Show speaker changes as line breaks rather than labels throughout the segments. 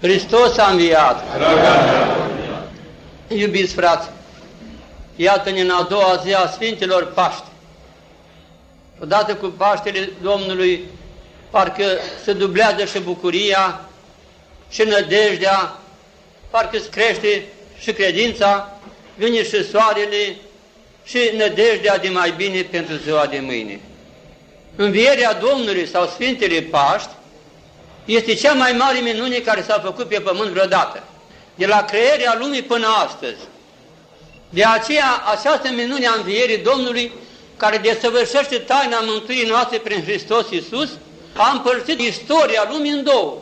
Hristos a înviat! Iubiți frați, iată-ne în a doua zi a Sfintelor Paști. Odată cu Paștele Domnului, parcă se dublează și bucuria și nădejdea, parcă îți crește și credința, vine și soarele și nădejdea de mai bine pentru ziua de mâine. Învierea Domnului sau Sfintele Paști este cea mai mare minune care s-a făcut pe pământ vreodată, de la crearea lumii până astăzi. De aceea, această minune a învierii Domnului, care desăvârșește taina mântuirii noastre prin Hristos Iisus, a împărțit istoria lumii în două.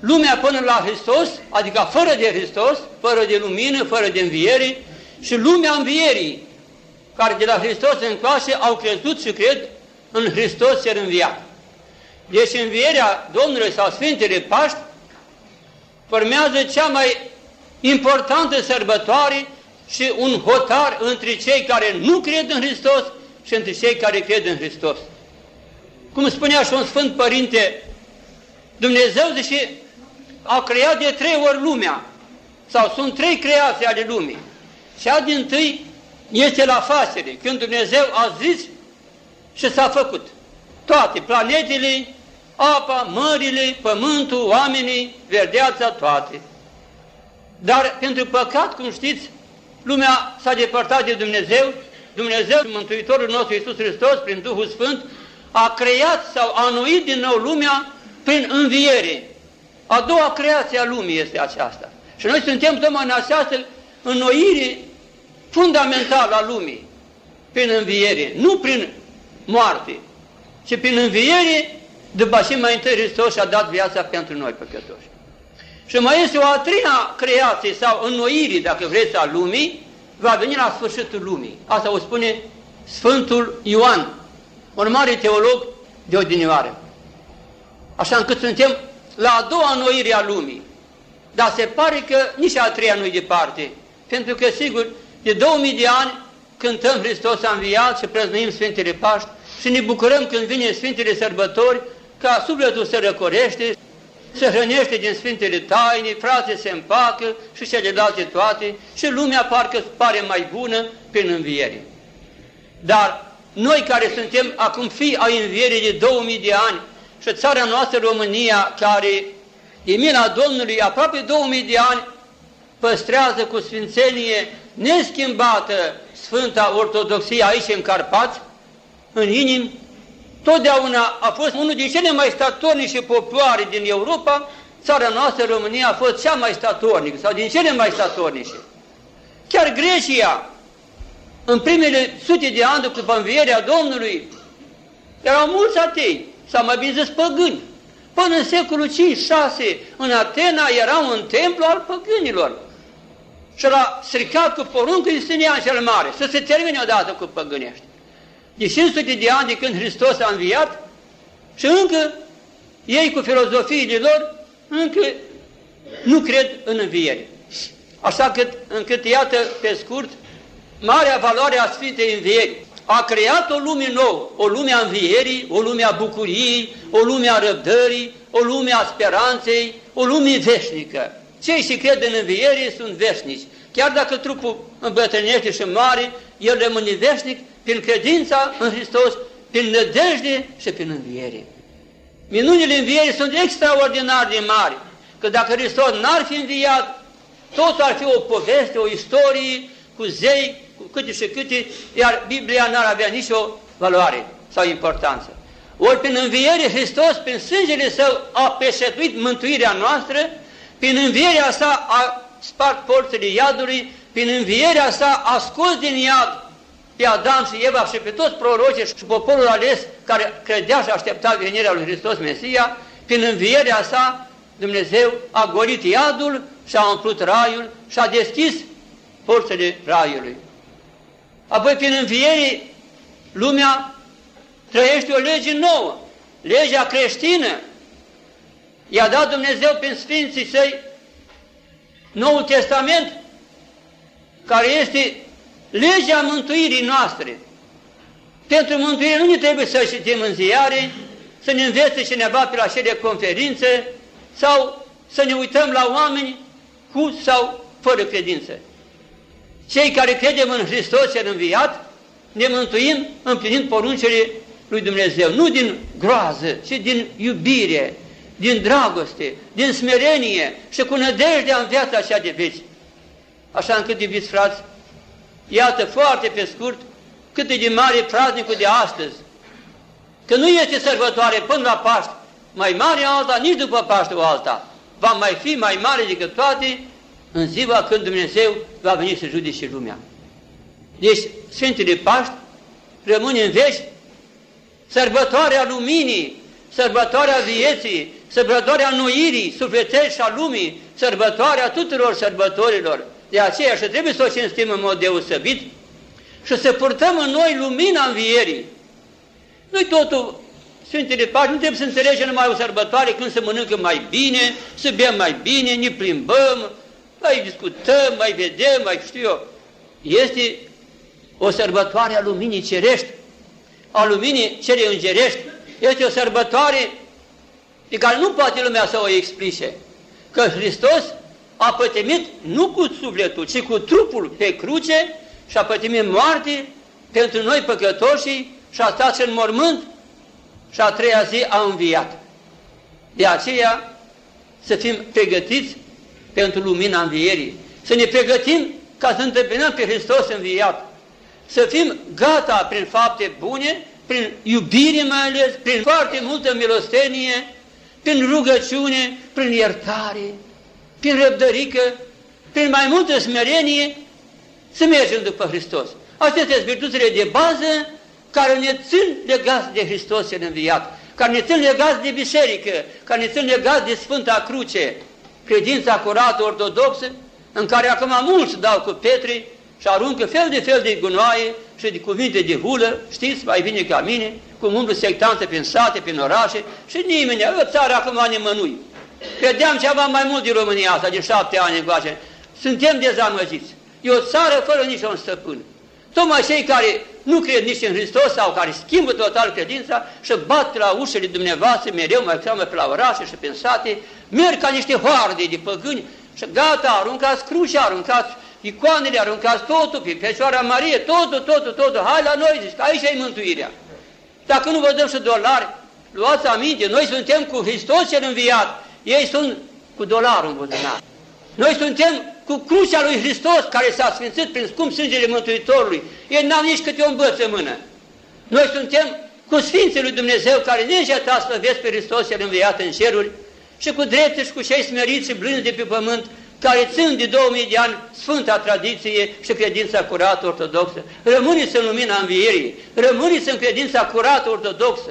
Lumea până la Hristos, adică fără de Hristos, fără de lumină, fără de înviere, și lumea învierii, care de la Hristos în clase au crezut și cred în Hristos cel înviat. Deci învierea Domnului sau Sfintele Paști formează cea mai importantă sărbătoare și un hotar între cei care nu cred în Hristos și între cei care cred în Hristos. Cum spunea și un Sfânt Părinte, Dumnezeu, zice, a creat de trei ori lumea, sau sunt trei creații ale lumii. Cea din tâi este la facere, când Dumnezeu a zis și s-a făcut. Toate planetele, apa, mările, pământul, oamenii, verdeața, toate. Dar pentru păcat, cum știți, lumea s-a depărtat de Dumnezeu, Dumnezeu, Mântuitorul nostru Iisus Hristos, prin Duhul Sfânt, a creat sau a anuit din nou lumea prin înviere. A doua creație a lumii este aceasta. Și noi suntem tocmai în această înnoire fundamentală a lumii, prin înviere, nu prin moarte, ci prin înviere după ce mai întâi Hristos și-a dat viața pentru noi păcătoși. Și mai este o a treia creație sau înnoire, dacă vreți, a lumii, va veni la sfârșitul lumii. Asta o spune Sfântul Ioan, un mare teolog de odinioară. Așa încât suntem la a doua înnoire a lumii. Dar se pare că nici a treia nu-i departe. Pentru că, sigur, de 2000 de ani cântăm Hristos a înviat și prăznuim Sfintele Paști și ne bucurăm când vine Sfintele Sărbători ca sufletul se răcorește, se hrănește din Sfintele Taine, frații se împacă și celelalte toate și lumea parcă pare mai bună prin înviere. Dar noi care suntem acum fii ai învierii de 2000 de ani și țara noastră România care de mila Domnului aproape 2000 de ani păstrează cu sfințenie neschimbată Sfânta Ortodoxie aici în Carpați, în inim, totdeauna a fost unul din cele mai statornice popoare din Europa, țara noastră, România, a fost cea mai statornică, sau din cele mai statornice. Chiar Grecia, în primele sute de ani după învierea Domnului, erau mulți atei, sau mai bine zis păgâni. Până în secolul 5-6, în Atena era un templu al păgânilor. Și l-a stricat cu poruncă Justinian cel Mare, să se termine odată cu păgânești de 500 de ani de când Hristos a înviat și încă ei cu filozofiile lor încă nu cred în înviere. Așa că, încât, iată, pe scurt, marea valoare a Sfintei Învieri a creat o lume nouă, o lume a învierii, o lume a bucuriei, o lume a răbdării, o lume a speranței, o lume veșnică. Cei ce cred în înviere sunt veșnici. Chiar dacă trupul îmbătrânește și mare, el rămâne veșnic prin credința în Hristos, prin nădejde și prin înviere. Minunile învierii sunt extraordinar de mari, că dacă Hristos n-ar fi înviat, totul ar fi o poveste, o istorie cu zei, cu câte și câte, iar Biblia n-ar avea nicio valoare sau importanță. Ori prin înviere Hristos, prin sângele Său, a peșetuit mântuirea noastră, prin învierea sa a spart porțile iadului, prin învierea sa a scos din iad pe Adam și Eva și pe toți prorocii și poporul ales care credea și aștepta venirea lui Hristos Mesia, prin învierea sa, Dumnezeu a golit iadul și a umplut raiul și a deschis porțile raiului. Apoi, prin înviere, lumea trăiește o lege nouă, legea creștină. I-a dat Dumnezeu prin Sfinții Săi Noul Testament, care este legea mântuirii noastre. Pentru mântuire nu ne trebuie să citim în ziare, să ne învețe cineva pe la acele conferințe sau să ne uităm la oameni cu sau fără credință. Cei care credem în Hristos cel înviat, ne mântuim împlinind poruncele lui Dumnezeu, nu din groază, ci din iubire, din dragoste, din smerenie și cu nădejdea în viața așa de veci. Așa încât, iubiți frați, iată foarte pe scurt cât e de mare praznicul de astăzi. Că nu este sărbătoare până la Paște, mai mare alta, nici după Paște o alta. Va mai fi mai mare decât toate în ziua când Dumnezeu va veni să judece lumea. Deci Sfintele Paști rămâne în veci sărbătoarea luminii, sărbătoarea vieții, sărbătoarea noirii sufletești și a lumii, sărbătoarea tuturor sărbătorilor. De aceea și trebuie să o cinstim în mod deosebit și să purtăm în noi lumina învierii. Noi totul, Sfintele Paști, nu trebuie să înțelegem numai o sărbătoare când se mănâncă mai bine, să bem mai bine, ne plimbăm, mai discutăm, mai vedem, mai știu eu. Este o sărbătoare a luminii cerești, a luminii cele îngerești. Este o sărbătoare pe care nu poate lumea să o explice. Că Hristos a pătimit nu cu sufletul, ci cu trupul pe cruce și a pătimit moarte pentru noi păcătoși și a stat în mormânt și a treia zi a înviat. De aceea să fim pregătiți pentru lumina învierii, să ne pregătim ca să întâmpinăm pe Hristos înviat, să fim gata prin fapte bune, prin iubire mai ales, prin foarte multă milostenie, prin rugăciune, prin iertare, prin răbdărică, prin mai multă smerenie, să mergem după Hristos. Astea sunt virtuțile de bază care ne țin legați de Hristos cel înviat, care ne țin legați de biserică, care ne țin legați de Sfânta Cruce, credința curată ortodoxă, în care acum mulți dau cu petri și aruncă fel de fel de gunoaie și de cuvinte de hulă, știți, mai bine ca mine, cum umblă sectanță prin sate, prin orașe și nimeni, o țară acum nimănui. Credeam ceva mai mult din România asta, din șapte ani încoace. Suntem dezamăgiți. E o țară fără niciun stăpân. Tocmai cei care nu cred nici în Hristos sau care schimbă total credința și bat la ușele dumneavoastră mereu, mai seamă pe la orașe și pe sate, merg ca niște hoarde de păgâni și gata, aruncați crucea, aruncați icoanele, aruncați totul, pe Fecioara Marie, totul, totul, totul, hai la noi, zici, că aici e mântuirea. Dacă nu vă dăm și dolari, luați aminte, noi suntem cu Hristos cel înviat, ei sunt cu dolarul în buzunar. Noi suntem cu crucea lui Hristos care s-a sfințit prin scump sângele Mântuitorului. Ei n-au nici câte o îmbăță în mână. Noi suntem cu Sfinții lui Dumnezeu care neîncetat slăvesc pe Hristos cel înviat în ceruri și cu drepte și cu cei smeriți și blânzi de pe pământ care țin de 2000 de ani Sfânta Tradiție și credința curată ortodoxă. Rămâneți în lumina învierii, rămâneți în credința curată ortodoxă.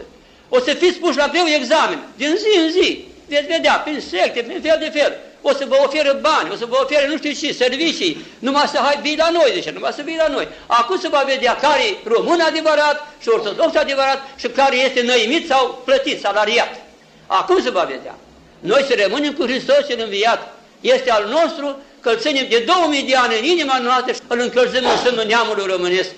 O să fiți puși la greu examen, din zi în zi. Veți vedea, prin secte, prin fel de fel. O să vă oferă bani, o să vă oferă nu știu ce, servicii, numai să hai vii la noi, deci numai să vii la noi. Acum se va vedea care e român adevărat și ortodox adevărat și care este năimit sau plătit, salariat. Acum se va vedea. Noi să rămânem cu Hristos cel înviat, este al nostru, că îl ținem de 2000 de ani în inima noastră și îl încălzim în sânul neamului românesc.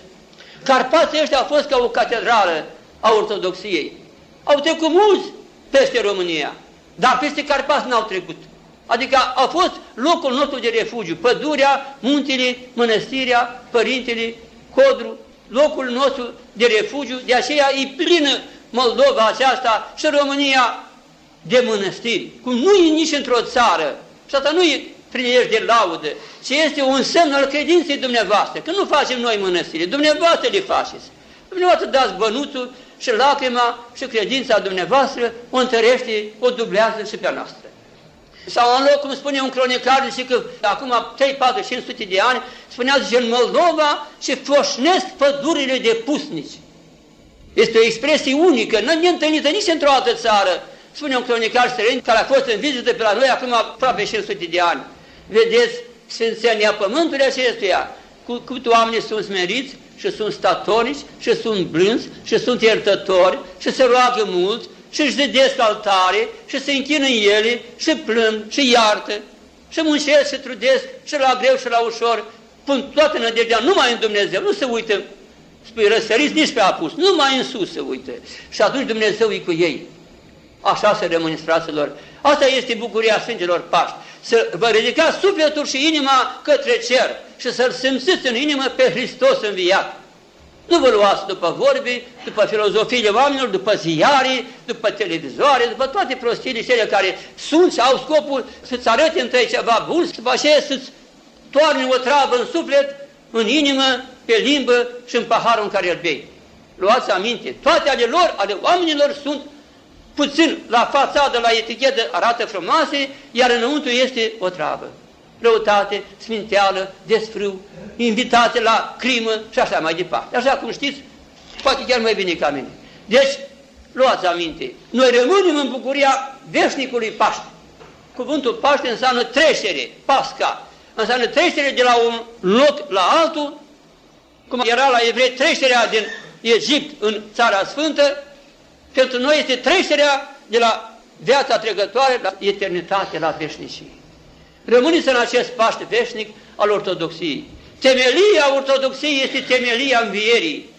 Carpații ăștia au fost ca o catedrală a ortodoxiei. Au trecut mulți peste România, dar peste Carpați n-au trecut. Adică a fost locul nostru de refugiu, pădurea, muntele, mănăstirea, părintele, codru, locul nostru de refugiu, de aceea e plină Moldova aceasta și România de mănăstiri, cum nu e nici într-o țară, și asta nu e prilej de laudă, ci este un semn al credinței dumneavoastră, că nu facem noi mănăstiri, dumneavoastră le faceți. Dumneavoastră dați bănuțul și lacrima și credința dumneavoastră o întărește, o dublează și pe a noastră. Sau în loc, cum spune un cronicar, zice că acum 3, 4, 500 de ani, spunea, zice, în Moldova și foșnesc pădurile de pusnici. Este o expresie unică, nu e întâlnită nici într-o altă țară. Spune un cronicar străin care a fost în vizită pe la noi acum aproape 500 de ani. Vedeți sfințenia pământului acestuia, cu cât oamenii sunt smeriți și sunt statornici și sunt blânzi și sunt iertători și se roagă mult și își zidesc altare și se închină în ele și plâng și iartă și muncesc și trudesc și la greu și la ușor, pun toată nădejdea numai în Dumnezeu, nu se uită spui răsăriți nici pe apus, numai în sus se uită. Și atunci Dumnezeu e cu ei. Așa se rămâne, fraților, Asta este bucuria Sfinților Paști. Să vă ridicați sufletul și inima către cer și să-L simțiți în inimă pe Hristos înviat. Nu vă luați după vorbi, după filozofiile oamenilor, după ziarii, după televizoare, după toate prostiile cele care sunt și au scopul să-ți arăte între ceva bun, să aceea să-ți toarne o travă în suflet, în inimă, pe limbă și în paharul în care îl bei. Luați aminte, toate ale lor, ale oamenilor sunt puțin la fațadă, la etichetă, arată frumoase, iar înăuntru este o travă. Răutate, sminteală, desfrâu, invitate la crimă și așa mai departe. Așa cum știți, poate chiar mai bine ca mine. Deci, luați aminte, noi rămânem în bucuria veșnicului Paște. Cuvântul Paște înseamnă trecere, pasca, înseamnă trecere de la un loc la altul, cum era la evrei trecerea din Egipt în Țara Sfântă, pentru noi este trecerea de la viața trecătoare la eternitate, la veșnicie. Rămâneți în acest Paște veșnic al Ortodoxiei. Temelia Ortodoxiei este temelia învierii.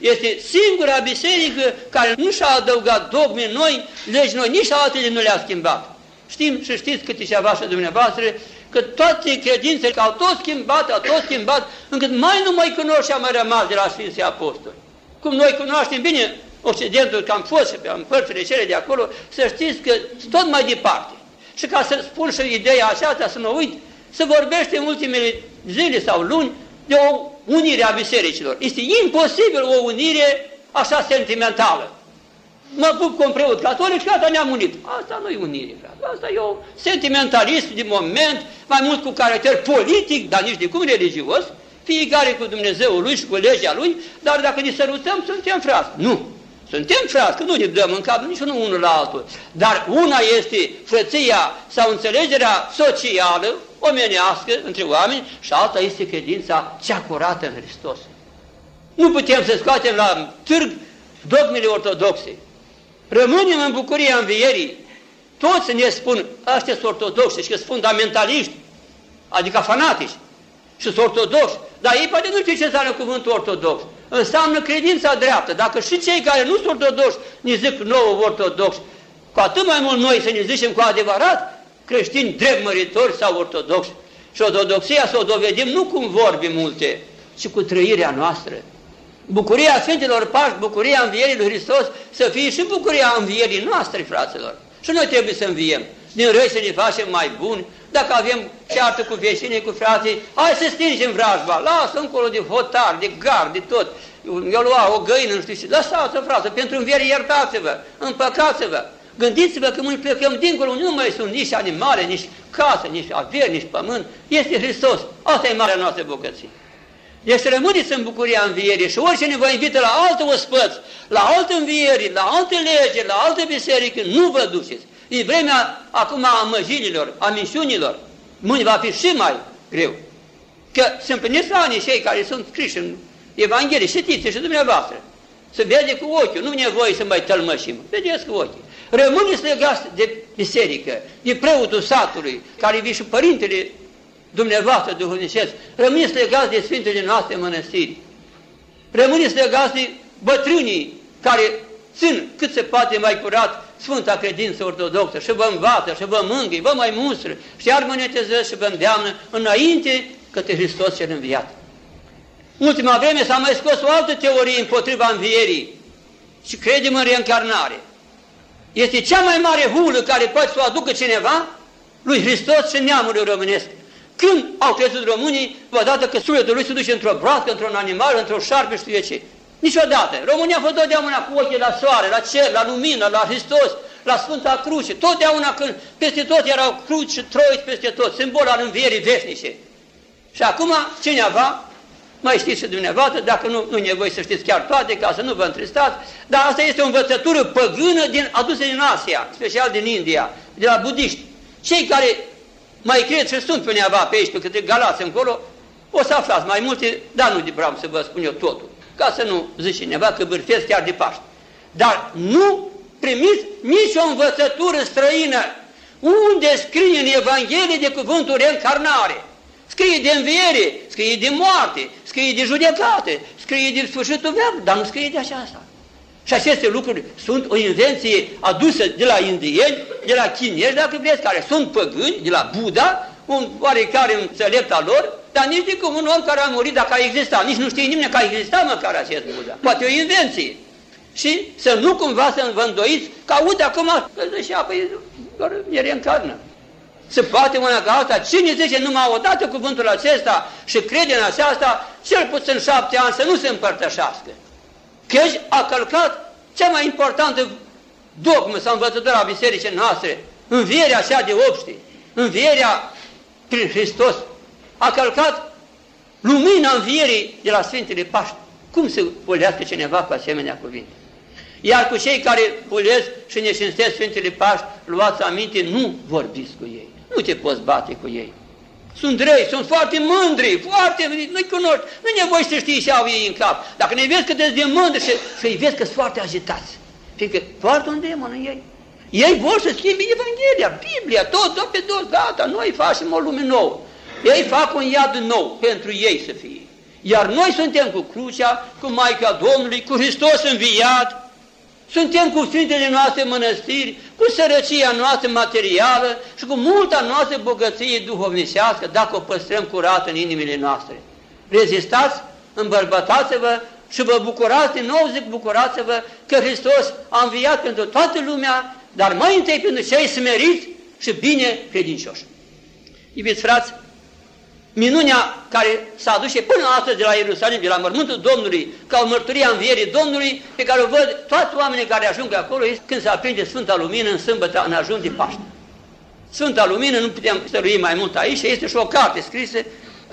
Este singura biserică care nu și-a adăugat dogme noi, legi noi, nici altele nu le-a schimbat. Știm și știți câte ceva și dumneavoastră, că toate credințele au tot schimbat, au tot schimbat, încât mai nu mai cunosc și a mai rămas de la Sfinții Apostoli. Cum noi cunoaștem bine Occidentul, că am fost și pe părțile cele de acolo, să știți că tot mai departe. Și ca să spun și ideea aceasta, să mă uit, să vorbește în ultimele zile sau luni de o unire a bisericilor. Este imposibil o unire așa sentimentală. Mă pup cu un preot catolic și asta ne-am unit. Asta nu e unire, frate. Asta e o sentimentalism de moment, mai mult cu caracter politic, dar nici de cum religios, fiecare cu Dumnezeul lui și cu legea lui, dar dacă ne sărutăm, suntem frați. Nu! Suntem frați, că nu ne dăm în cap nici unul la altul. Dar una este frăția sau înțelegerea socială, omenească, între oameni, și alta este credința cea curată în Hristos. Nu putem să scoatem la târg dogmele ortodoxe. Rămânem în bucuria învierii. Toți ne spun, ăștia sunt ortodoxi și că sunt fundamentaliști, adică fanatici, și sunt ortodoxi, dar ei poate nu știu ce înseamnă cuvântul ortodox. Înseamnă credința dreaptă. Dacă și cei care nu sunt ortodoxi ne zic nouă ortodoxi, cu atât mai mult noi să ne zicem cu adevărat creștini drept măritori sau ortodoxi. Și ortodoxia să o dovedim nu cum vorbi multe, ci cu trăirea noastră. Bucuria Sfinților Pași, bucuria învierii lui Hristos, să fie și bucuria învierii noastre, fraților. Și noi trebuie să înviem. Din răi să ne facem mai buni, dacă avem ceartă cu vecinii, cu frații, hai să stingem vrajba, lasă încolo de hotar, de gard, de tot. Eu lua o găină, nu știu ce, lăsați-o, frate, pentru înviere iertați-vă, împăcați-vă. Gândiți-vă că noi plecăm dincolo, nu mai sunt nici animale, nici casă, nici averi, nici pământ. Este Hristos. Asta e marea noastră bucăție. Deci rămâneți în bucuria învierii și oricine vă invită la alte ospăți, la alte învieri, la alte lege, la alte biserică, nu vă duceți. E vremea acum a măjililor, a misiunilor. Mâine va fi și mai greu. Că se împlinesc anii cei care sunt scriși în Evanghelie, știți și dumneavoastră. Să vede cu ochiul, nu e nevoie să mai tălmășim. Vedeți cu ochiul. Rămâneți legați de biserică, de preotul satului, care vii și părintele dumneavoastră duhovnicesc. Rămâneți legați de Sfintele noastre mănăstiri. Rămâneți legați de bătrânii care țin cât se poate mai curat Sfânta Credință Ortodoxă și vă învață și vă mângâi, vă mai mustră și armonetiză și vă îndeamnă înainte către Hristos cel înviat. Ultima vreme s-a mai scos o altă teorie împotriva învierii și credem în reîncarnare. Este cea mai mare hulă care poate să o aducă cineva lui Hristos și neamului românesc. Când au crezut românii, odată că sufletul lui se duce într-o broască, într-un animal, într-o șarpe, știu eu ce. Niciodată. România a fost totdeauna cu ochii la soare, la cer, la lumină, la Hristos, la Sfânta Cruce. Totdeauna când peste tot erau cruci și troiți peste tot, simbol al învierii veșnice. Și acum cineva, mai știți și dumneavoastră, dacă nu, nu e nevoie să știți chiar toate, ca să nu vă întristați, dar asta este o învățătură păgână din, adusă din Asia, special din India, de la budiști. Cei care mai cred și sunt pe undeva pe aici, pe câte galați încolo, o să aflați mai multe, dar nu vreau să vă spun eu totul ca să nu zici cineva că bârfesc chiar de Paște. Dar nu primiți nicio învățătură străină. Unde scrie în Evanghelie de cuvântul reîncarnare? Scrie de înviere, scrie de moarte, scrie de judecate, scrie de sfârșitul veac, dar nu scrie de aceasta. Și aceste lucruri sunt o invenție adusă de la indieni, de la chinezi, dacă vreți, care sunt păgâni, de la Buddha, un oarecare înțelept al lor, dar nici de cum un om care a murit dacă a existat. Nici nu știe nimeni că a existat măcar acest Buddha. Poate o invenție. Și să nu cumva să vă îndoiți că uite acum că și apă doar e reîncarnă. Se poate una ca asta. Cine zice numai odată cuvântul acesta și crede în aceasta, cel puțin șapte ani să nu se împărtășească. Căci a călcat cea mai importantă dogmă sau învățătură a bisericii noastre, învierea așa de obște, învierea prin Hristos. A călcat lumina învierii de la Sfintele Paști. Cum se polească cineva cu asemenea cuvinte? Iar cu cei care pulesc și ne cinstesc Sfintele Paști, luați aminte, nu vorbiți cu ei. Nu te poți bate cu ei. Sunt răi, sunt foarte mândri, foarte, nu-i cunoști, nu e nevoie să știi ce au ei în cap. Dacă ne vezi că de mândri și să-i vezi că sunt foarte agitați, fiindcă poartă un demon în ei. Ei vor să schimbi Evanghelia, Biblia, tot, tot pe dos, gata, noi facem o lume nouă. Ei fac un iad nou pentru ei să fie. Iar noi suntem cu crucea, cu Maica Domnului, cu Hristos înviat, suntem cu Sfintele noastre mănăstiri, cu sărăcia noastră materială și cu multa noastră bogăție duhovnicească, dacă o păstrăm curată în inimile noastre. Rezistați, îmbărbătați-vă și vă bucurați, din nou zic, bucurați-vă că Hristos a înviat pentru toată lumea, dar mai întâi pentru cei smeriți și bine credincioși. Iubiți frați, minunea care s-a adus până astăzi de la Ierusalim, de la mormântul Domnului, ca o mărturie a învierii Domnului, pe care o văd toți oamenii care ajung acolo, este când se aprinde Sfânta Lumină în sâmbătă, în ajun de Paște. Sfânta Lumină, nu putem stărui mai mult aici, este și o carte scrisă,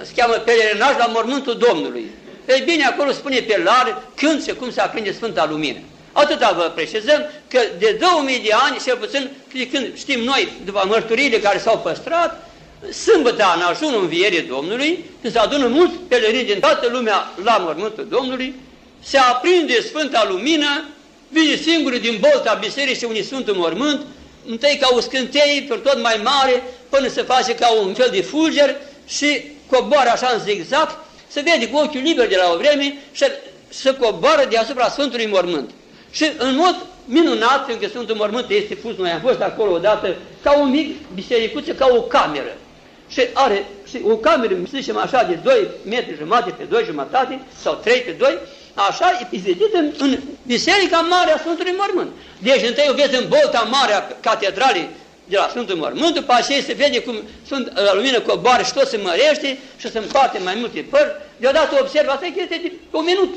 se cheamă Pelerinaj la mormântul Domnului. Ei bine, acolo spune pe lar când și cum se aprinde Sfânta Lumină. Atâta vă preșezăm că de 2000 de ani, cel puțin, când știm noi, după mărturiile care s-au păstrat, sâmbătă în ajunul învierii Domnului, când se adună mulți pelerini din toată lumea la mormântul Domnului, se aprinde Sfânta Lumină, vine singuri din bolta bisericii unui Sfântul Mormânt, întâi ca o scânteie pe tot mai mare, până se face ca un fel de fulger și coboară așa în zigzag, se vede cu ochiul liber de la o vreme și se coboară deasupra Sfântului Mormânt. Și în mod minunat, fiindcă Sfântul Mormânt este pus, noi am fost acolo odată, ca un mic bisericuță, ca o cameră și are și o cameră, să zicem așa, de 2 metri jumate pe 2 jumătate sau 3 pe 2, așa e pizedită în, în Biserica Mare a Sfântului Mormânt. Deci întâi o vezi în bolta mare a catedralei de la Sfântul Mormânt, după aceea se vede cum sunt la lumină coboară și tot se mărește și se împarte mai multe pări. Deodată observ, asta e chestie de un minut.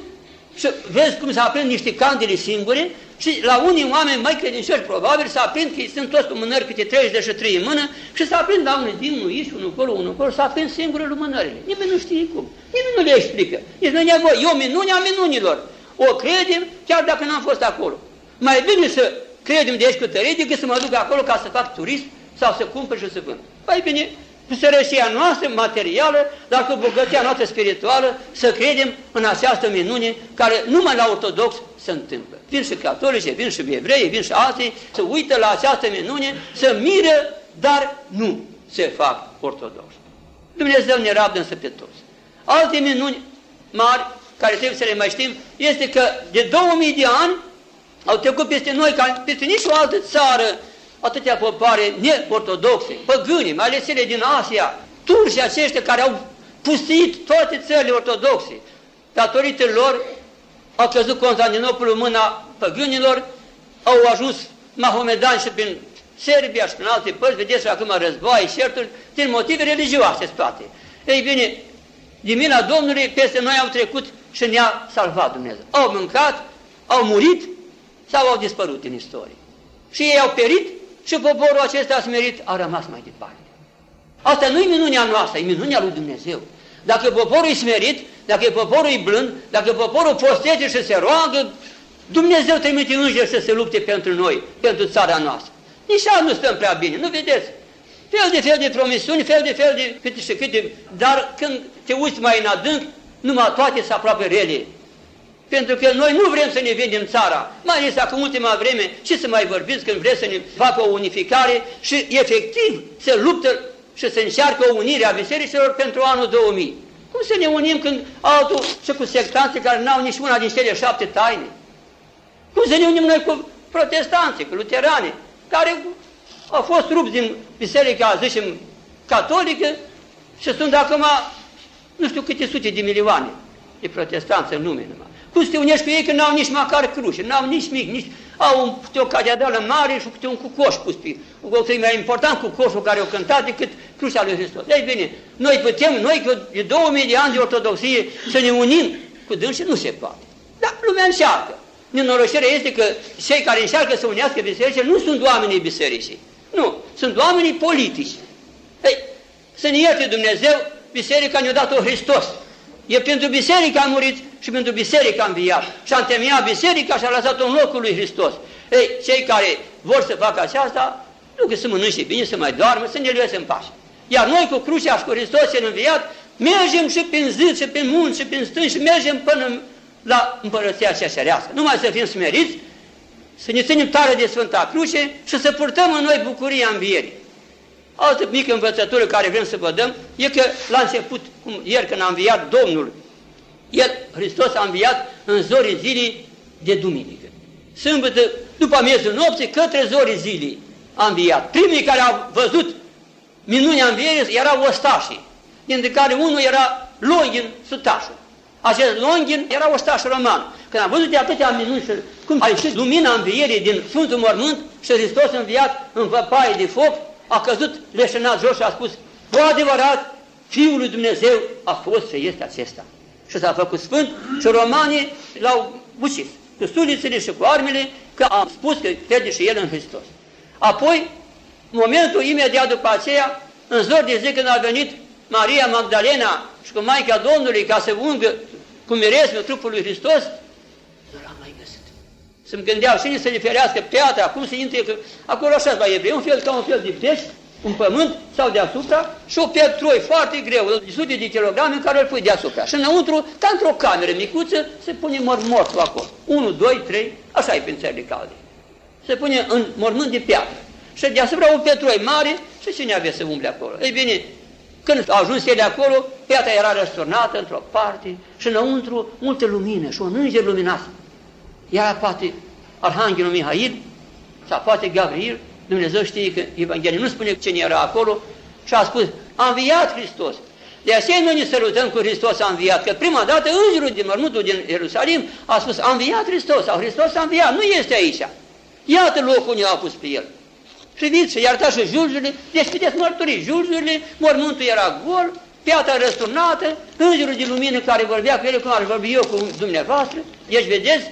Și vezi cum se aprind niște candele singure și la unii oameni mai credincioși probabil se aprind, că sunt toți lumânări câte 30 și 3 în mână și se aprind la unul din unul unul acolo, unul acolo, se aprind singure lumânările. Nimeni nu știe cum. Nimeni nu le explică. Nici nu e nevoie. E o minune a minunilor. O credem chiar dacă n-am fost acolo. Mai bine să credem de aici cu tărie decât să mă duc acolo ca să fac turism sau să cumpăr și să vând. Mai bine cu sărășia noastră materială, dar cu bogăția noastră spirituală, să credem în această minune care numai la ortodox se întâmplă. Vin și catolici, vin și evrei, vin și alții, să uită la această minune, să miră, dar nu se fac ortodox. Dumnezeu ne rabdă însă pe toți. Alte minuni mari, care trebuie să le mai știm, este că de 2000 de ani au trecut peste noi, ca peste nicio altă țară atâtea popoare neortodoxe, păgâni, mai ales cele din Asia, turci aceștia care au pustit toate țările ortodoxe. Datorită lor au căzut Constantinopolul în mâna păgânilor, au ajuns mahomedani și prin Serbia și prin alte părți, vedeți acum război, certuri, din motive religioase toate. Ei bine, din mila Domnului peste noi au trecut și ne-a salvat Dumnezeu. Au mâncat, au murit sau au dispărut din istorie. Și ei au perit și poporul acesta smerit a rămas mai departe. Asta nu e minunea noastră, e minunea lui Dumnezeu. Dacă poporul e smerit, dacă poporul e blând, dacă poporul postește și se roagă, Dumnezeu trimite îngeri să se lupte pentru noi, pentru țara noastră. Nici așa nu stăm prea bine, nu vedeți? Fel de fel de promisiuni, fel de fel de câte și câte, dar când te uiți mai în adânc, numai toate sunt aproape rele. Pentru că noi nu vrem să ne vindem țara, mai ales acum ultima vreme, ce să mai vorbiți când vreți să ne facă o unificare și efectiv se luptă și se încearcă o unire a bisericilor pentru anul 2000. Cum să ne unim când altul și cu sectanții care n-au nici una din cele șapte taine? Cum să ne unim noi cu protestanții, cu luterani, care au fost rupți din biserica, zicem, catolică și sunt acum nu știu câte sute de milioane de protestanți în lume numai. Cum să te unești cu ei că n-au nici măcar cruce, n-au nici mic, nici... Au un, câte o catedrală mare și câte un cucoș pus pe... O e mai important cucoșul care o cântat decât crucea lui Hristos. Ei bine, noi putem, noi cu 2000 de ani de ortodoxie să ne unim cu dânsi, nu se poate. Dar lumea încearcă. Nenorocirea este că cei care încearcă să unească bisericii nu sunt oamenii bisericii. Nu, sunt oamenii politici. Ei, să ne ierte Dumnezeu, biserica ne-a dat-o Hristos. E pentru biserică a murit și pentru biserică a înviat. Și a întemeiat biserica și a lăsat-o în locul lui Hristos. Ei, cei care vor să facă aceasta, nu că să mănânce bine, să mai doarmă, să ne lueze în pași. Iar noi cu crucea și cu Hristos cel înviat, mergem și prin zid, și prin munți, și prin stânci, și mergem până la împărăția cea șerească. Numai să fim smeriți, să ne ținem tare de Sfânta Cruce și să purtăm în noi bucuria învierii. Altă mică învățătură care vrem să vă dăm e că la început, cum ieri când a înviat Domnul, El, Hristos, a înviat în zorii zilei de duminică. Sâmbătă, după miezul nopții, către zorii zilei a înviat. Primii care au văzut minunea învierii erau ostașii, dintre care unul era Longin, sutașul. Acest Longin era ostaș roman. Când a văzut de atâtea minuni și cum a ieșit lumina învierii din Sfântul Mormânt și Hristos înviat în văpaie de foc, a căzut leșenat jos și a spus, cu adevărat, Fiul lui Dumnezeu a fost și este acesta. Și s-a făcut sfânt și romanii l-au ucis cu sulițele și cu armele, că am spus că crede și el în Hristos. Apoi, momentul imediat după aceea, în zor de zi când a venit Maria Magdalena și cu Maica Domnului ca să ungă cu miresme trupul lui Hristos, Să-mi gândeau cine să-i ferească piatra, cum să intre, că acolo așa la evrei, un fel ca un fel de pești, un pământ sau deasupra și o pietroi foarte greu, sute de kilograme care îl pui deasupra. Și înăuntru, ca într-o cameră micuță, se pune mormortul acolo. 1, 2, 3, așa e prin țările calde. Se pune în mormânt de piatră. Și deasupra un pietroi mare și cine avea să umble acolo? Ei bine, când au ajuns ele acolo, piatra era răsturnată într-o parte și înăuntru multă lumină și un înger luminos. Era poate Arhanghelul Mihail sau poate Gabriel, Dumnezeu știe că Evanghelia nu spune cine era acolo și a spus, a înviat Hristos. De asemenea, noi ne sărutăm cu Hristos a înviat, că prima dată îngerul din mărmutul din Ierusalim a spus, a înviat Hristos, sau Hristos a înviat, nu este aici. Iată locul unde a pus pe el. Priviți și ierta și juljurile, deci puteți mărturii, juljurile, mormântul era gol, piatra răsturnată, îngerul de lumină care vorbea cu ele, cum ar vorbi eu cu dumneavoastră. Deci, vedeți,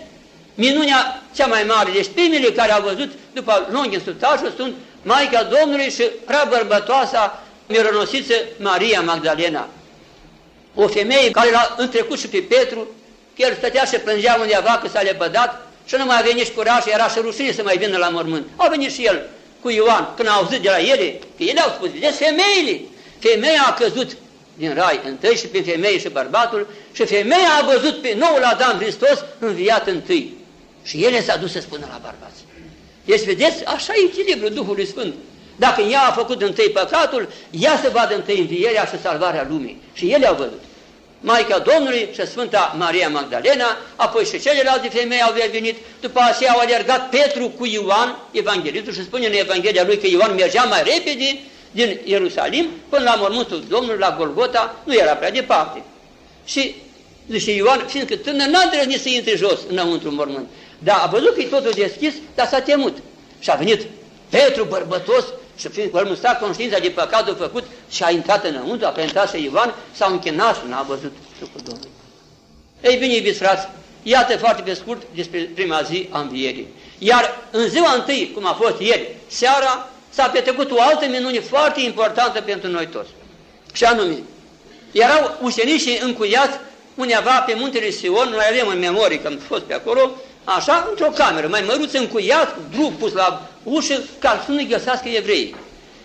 minunea cea mai mare, deci primele care au văzut după lunghi sutașul sunt Maica Domnului și prea bărbătoasa mironosiță Maria Magdalena. O femeie care l-a întrecut și pe Petru, că el stătea și plângea undeva că s-a lepădat și nu mai avea nici curaj, era și rușine să mai vină la mormânt. A venit și el cu Ioan, când a auzit de la ele, că ele au spus, vedeți, femeile, femeia a căzut din rai întâi și prin femeie și bărbatul și femeia a văzut pe noul Adam Hristos înviat întâi. Și ele s-a dus să spună la bărbați. Deci, vedeți, așa e echilibru Duhului Sfânt. Dacă ea a făcut întâi păcatul, ea să vadă întâi învierea și salvarea lumii. Și ele au văzut. Maica Domnului și Sfânta Maria Magdalena, apoi și celelalte femei au venit, după aceea au alergat Petru cu Ioan, evanghelistul, și spune în Evanghelia lui că Ioan mergea mai repede din Ierusalim până la mormântul Domnului, la Golgota, nu era prea departe. Și zice Ioan, fiindcă tânăr n-a îndrăznit să intre jos înăuntru mormânt, dar a văzut că e totul deschis, dar s-a temut. Și a venit Petru bărbătos și fiindcă îl musta conștiința de păcatul făcut și a intrat înăuntru, a pentat și Ioan, s-a închinat și n-a văzut trupul Domnului. Ei bine, iubiți frați, iată foarte pe scurt despre prima zi a învierii. Iar în ziua întâi, cum a fost ieri, seara, s-a petrecut o altă minune foarte importantă pentru noi toți. Și anume, erau ucenicii încuiați undeva pe muntele Sion, noi avem în memorie că am fost pe acolo, așa, într-o cameră, mai măruță încuiat, drup pus la ușă, ca să nu-i găsească evrei.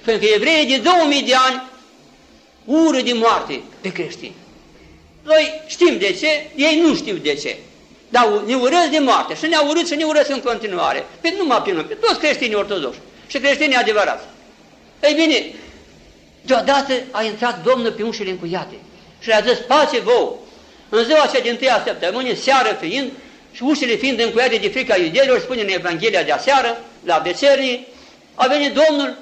Pentru că evreii de 2000 de ani ură de moarte pe creștini. Noi știm de ce, ei nu știu de ce. Dar ne urăsc de moarte și ne-au urât și ne urăsc în continuare. Pe numai pe noi, pe toți creștinii ortodoxi și creștinii adevărați. Ei bine, deodată a intrat Domnul pe ușile încuiate și le-a zis, pace vouă. În ziua cea din tâia săptămâni, seară fiind, și ușile fiind încuiate de frica iudeilor, spune în Evanghelia de aseară, la Bețernii, a venit Domnul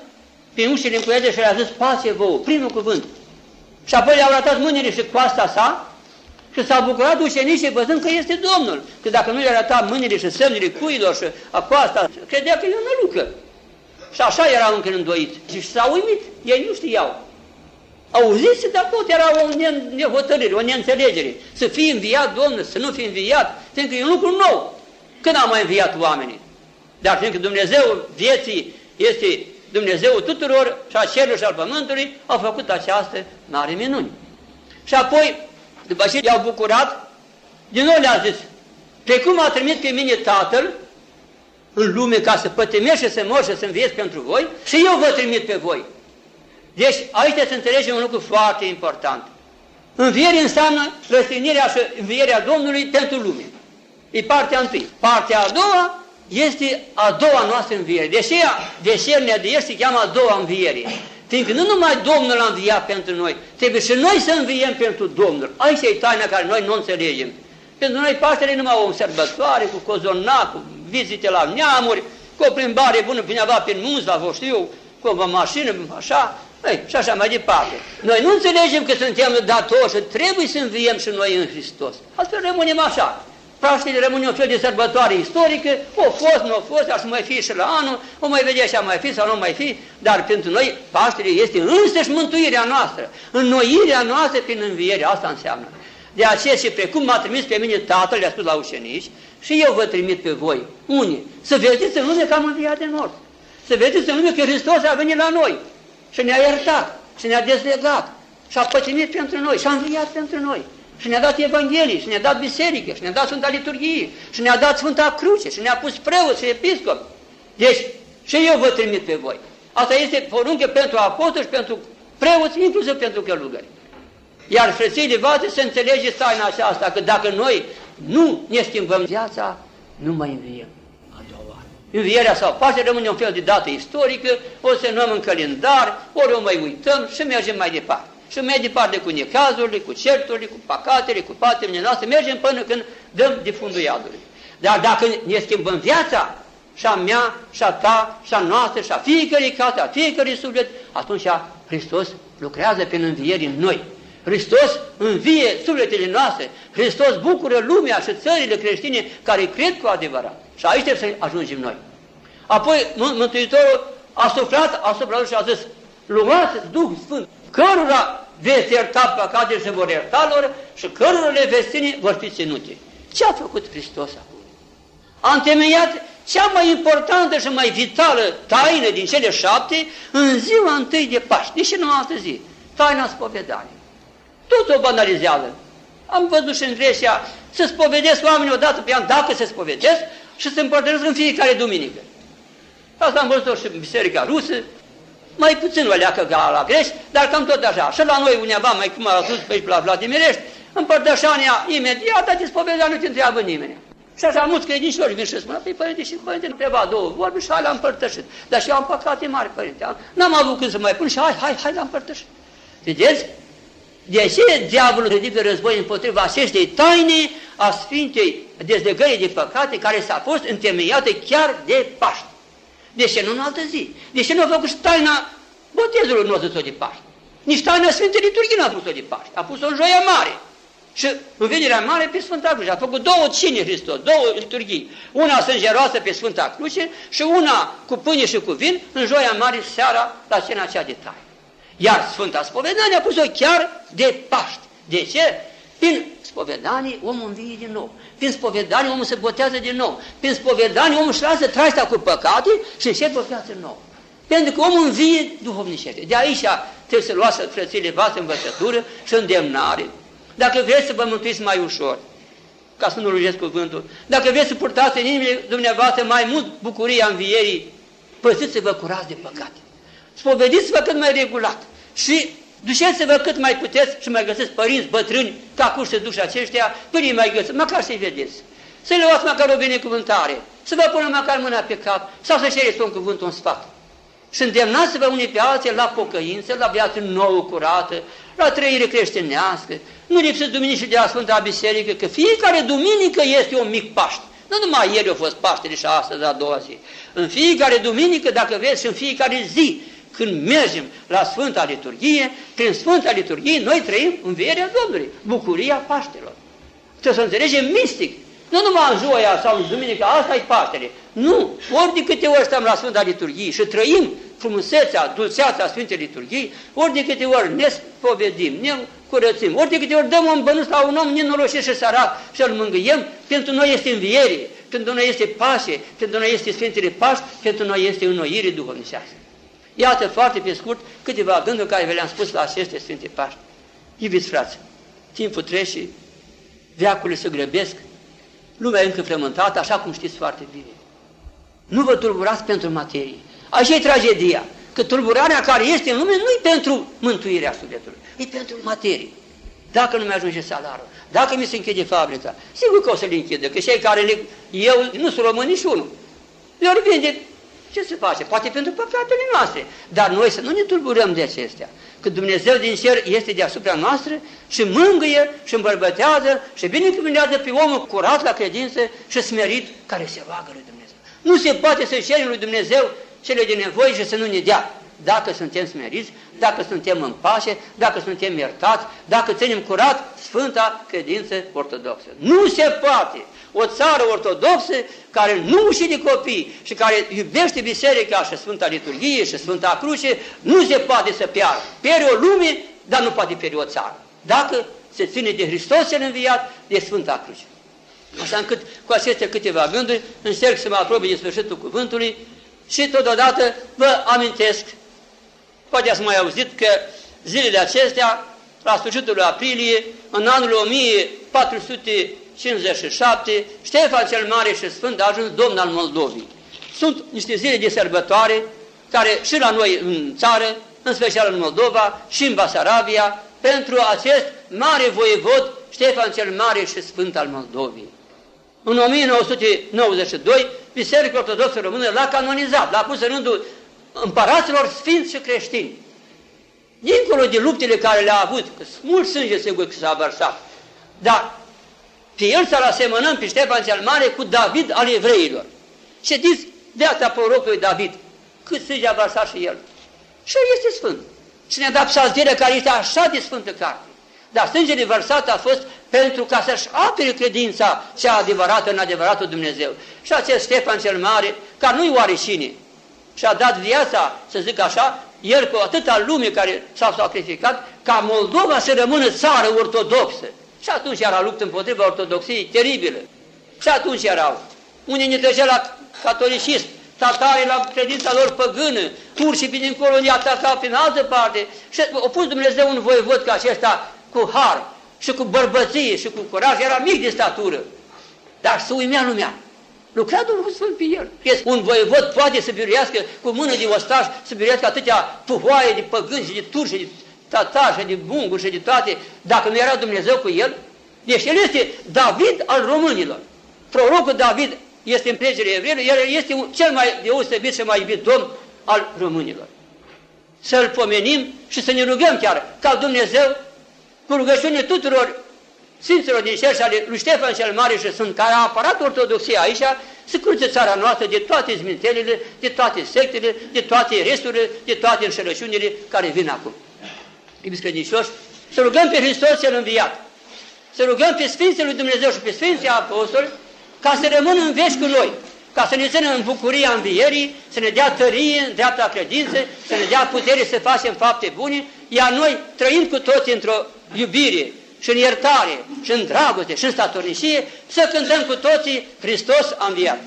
prin ușile încuiate și le-a zis, pace vouă, primul cuvânt. Și apoi le-au arătat mâinile și coasta sa și s-au bucurat ucenicii văzând că este Domnul. Că dacă nu le arăta mâinile și semnele cuilor și a coasta, credea că e o nălucă. Și așa erau încă îndoiți. Și s-au uimit, ei nu știau. Auziți, dar tot era o nehotărâre, o neînțelegere. Să fie înviat Domnul, să nu fie înviat, fiindcă e un lucru nou. Când au mai înviat oamenii? Dar fiindcă Dumnezeu vieții este Dumnezeu tuturor și a cerului și al pământului, au făcut această mare minuni. Și apoi, după ce i-au bucurat, din nou le-a zis, precum a trimis pe mine Tatăl în lume ca să pătimesc și să mor și să înviez pentru voi, și eu vă trimit pe voi. Deci aici trebuie să înțelegem un lucru foarte important. Înviere înseamnă răstignirea și învierea Domnului pentru lume. E partea întâi. Partea a doua este a doua noastră înviere. Deși, deși El ne se cheamă a doua înviere. Fiindcă nu numai Domnul a înviat pentru noi, trebuie și noi să înviem pentru Domnul. Aici e taina care noi nu înțelegem. Pentru noi Paștele e numai o sărbătoare cu cozonac, cu vizite la neamuri, cu o plimbare bună cineva prin munți, la vă știu, cu o mașină, așa, ei, și așa mai departe. Noi nu înțelegem că suntem datori și trebuie să înviem și noi în Hristos. Astfel rămânem așa. Paștele rămâne un fel de sărbătoare istorică, o fost, nu a fost, ar să mai fi și la anul, o mai vedea și a mai fi sau nu mai fi, dar pentru noi Paștele este însăși mântuirea noastră, înnoirea noastră prin înviere, asta înseamnă. De aceea și precum m-a trimis pe mine Tatăl, le-a spus la ucenici, și eu vă trimit pe voi, unii, să vedeți în lume că am înviat de nord, să vedeți în lume că Hristos a venit la noi și ne-a iertat și ne-a dezlegat și a pătimit pentru noi și a înviat pentru noi și ne-a dat Evanghelie, și ne-a dat biserică, și ne-a dat Sfânta Liturghie, și ne-a dat Sfânta Cruce, și ne-a pus preoți și episcop. Deci, și eu vă trimit pe voi. Asta este poruncă pentru apostoli și pentru preoți, inclusiv pentru călugări. Iar frățiile voastre să înțelegeți taina aceasta, că dacă noi nu ne schimbăm viața, nu mai înviem a doua Învierea sau pace rămâne un fel de dată istorică, o să luăm în calendar, ori o mai uităm și mergem mai departe și mai departe cu necazurile, cu certurile, cu păcatele, cu patimile noastre, mergem până când dăm de fundul iadului. Dar dacă ne schimbăm viața, și a mea, și a ta, și a noastră, și a fiecărui case, a fiecărui suflet, atunci Hristos lucrează prin învieri în noi. Hristos învie sufletele noastre, Hristos bucură lumea și țările creștine care cred cu adevărat. Și aici trebuie să ajungem noi. Apoi Mântuitorul a suflat asupra lui și a zis, luați Duh Sfânt, cărora veți ierta păcatele se vor ierta lor și cărora le veți ține vor fi ținute. Ce a făcut Hristos acum? A întemeiat cea mai importantă și mai vitală taină din cele șapte în ziua întâi de Paști, deși nu altă zi, taina spovedaniei. Tot o banalizează. Am văzut și în Grecia să spovedesc oamenii odată pe an, dacă se spovedesc, și se împărtășesc în fiecare duminică. Asta am văzut și în Biserica Rusă, mai puțin o leacă ca la greș, dar cam tot așa. Și la noi undeva, mai cum a spus pe aici la Vladimirești, împărtășania imediată, dispovedea nu te întreabă nimeni. Și așa mulți credincioși vin și spun, păi părinte, și părinte nu treba două vorbe și hai la împărtășit. Dar și eu am păcate mari, părinte. N-am avut când să mai pun și hai, hai, hai la împărtășit. Vedeți? De ce diavolul ridică război împotriva acestei taine a Sfintei dezlegării de păcate care s-a fost întemeiată chiar de Paște? De ce nu în altă zi? De ce nu a făcut și taina botezului nostru de Paște? Nici taina Sfintei Liturghii nu a pus-o de Paște, a pus-o în joia mare. Și în venirea mare pe Sfânta Cruce. A făcut două cine Hristos, două liturghii. Una sângeroasă pe Sfânta Cruce și una cu pâine și cu vin în joia mare seara la cena cea de taină. Iar Sfânta Spovedanie a pus-o chiar de Paște. De ce? Prin spovedanie omul învie din nou. Prin spovedanie omul se botează din nou. Prin spovedanie omul își lasă traista cu păcate și începe o viață nouă. Pentru că omul învie duhovnicește. De aici trebuie să luați frățile voastre învățătură și îndemnare. Dacă vreți să vă mântuiți mai ușor, ca să nu rugesc cuvântul, dacă vreți să purtați în inimile dumneavoastră mai mult bucuria învierii, păziți-vă curați de păcate. Spovediți-vă cât mai regulat și duceți-vă cât mai puteți și mai găsiți părinți bătrâni, ca cum se duc aceștia, până mai găsiți, măcar să-i vedeți. Să le luați măcar o binecuvântare, să vă pună măcar mâna pe cap sau să cereți un cuvânt, un sfat. și îndemnați-vă unii pe alții la pocăință, la viață nouă, curată, la trăire creștinească. Nu lipsă duminică de la Sfânta Biserică, că fiecare duminică este un mic Paște. Nu numai ieri a fost Paștele și astăzi a doua zi. În fiecare duminică, dacă vezi, și în fiecare zi, când mergem la Sfânta Liturghie, prin Sfânta Liturghie, noi trăim învierea Domnului, bucuria Paștelor. Trebuie să înțelegem mistic. Nu numai în joia sau în duminica, asta e Paștele. Nu, ori de câte ori stăm la Sfânta Liturghie și trăim frumusețea, dulceața Sfintei Liturghii, ori de câte ori ne spovedim, ne curățim, ori de câte ori dăm un bănuț la un om nenoroșit și sărac și îl mângâiem, pentru noi este înviere, pentru noi este pașe, pentru noi este Sfintele Paști, pentru noi este înnoire duhovnicească. Iată foarte pe scurt câteva gânduri care vi le-am spus la aceste Sfinte Paști. Iubiți frați, timpul trece, veacurile se grăbesc, lumea e încă frământată, așa cum știți foarte bine. Nu vă tulburați pentru materie. Așa e tragedia, că tulburarea care este în lume nu e pentru mântuirea sufletului, e pentru materie. Dacă nu mi-ajunge salarul, dacă mi se închide fabrica, sigur că o să le închidă, că cei care le... Eu nu sunt român nici unul. Eu vinde ce se face? Poate pentru păcatele noastre. Dar noi să nu ne tulburăm de acestea. Că Dumnezeu din cer este deasupra noastră și mângâie și îmbărbătează și binecuvânează pe omul curat la credință și smerit care se roagă lui Dumnezeu. Nu se poate să cerem lui Dumnezeu cele de nevoie și să nu ne dea. Dacă suntem smeriți, dacă suntem în pace, dacă suntem iertați, dacă ținem curat Sfânta Credință Ortodoxă. Nu se poate! O țară ortodoxă care nu de copii și care iubește biserica și Sfânta Liturghie și Sfânta Cruce, nu se poate să piară. Pierde o lume, dar nu poate pierde o țară. Dacă se ține de Hristos cel înviat, de Sfânta Cruce. Așa încât cu aceste câteva gânduri încerc să mă apropii de sfârșitul cuvântului și totodată vă amintesc, poate ați mai auzit că zilele acestea, la sfârșitul aprilie, în anul 1457, Ștefan cel Mare și Sfânt a ajuns domn al Moldovii. Sunt niște zile de sărbătoare care și la noi în țară, în special în Moldova și în Basarabia, pentru acest mare voievod, Ștefan cel Mare și Sfânt al Moldovii. În 1992, Biserica Ortodoxă Română l-a canonizat, l-a pus în rândul împăraților sfinți și creștini. Dincolo de luptele care le-a avut, că mult sânge sigur că s-a vărsat, dar pe el să-l asemănăm pe Ștefan cel Mare cu David al evreilor. Știți viața prorocului David, cât sânge a vărsat și el. Și el este sfânt. Și ne-a dat psaltirea care este așa de sfântă carte. Dar sângele vărsat a fost pentru ca să-și apere credința cea adevărată în adevăratul Dumnezeu. Și acest Ștefan cel Mare, care nu-i oarecine, și-a dat viața, să zic așa, el cu atâta lume care s-au sacrificat, ca Moldova să rămână țară ortodoxă. Și atunci era luptă împotriva ortodoxiei teribilă. Și atunci erau. Unii ne trăgea la catolicism, tatarii la credința lor păgână, turcii pe dincolo ne atacau prin altă parte. Și a pus Dumnezeu un voievod ca acesta cu har și cu bărbăție și cu curaj, era mic de statură, dar să uimea lumea. Lucra Duhul Sfânt pe el. Un voievod poate să biruiască cu mână de ostaș, să biruiască atâtea puhoaie de păgâni și de turci și de tatari și de bunguri și de toate, dacă nu era Dumnezeu cu el. Deci el este David al românilor. Prorocul David este în pregele evreilor, el este cel mai deosebit și mai iubit domn al românilor. Să-l pomenim și să ne rugăm chiar ca Dumnezeu cu rugăciune tuturor Sfinților din cer și ale lui Ștefan cel Mare și sunt, care a apărat ortodoxia aici, să curge țara noastră de toate zmintelile, de toate sectele, de toate resturile, de toate înșelăciunile care vin acum. Iubiți credincioși, să rugăm pe Hristos cel înviat, să rugăm pe Sfinții lui Dumnezeu și pe Sfinții Apostoli, ca să rămână în veci cu noi, ca să ne țină în bucuria învierii, să ne dea tărie în dreapta credință, să ne dea putere să facem fapte bune, iar noi, trăind cu toți într-o iubire și în iertare, și în dragoste, și în statornicie, să cântăm cu toții Hristos a înviat.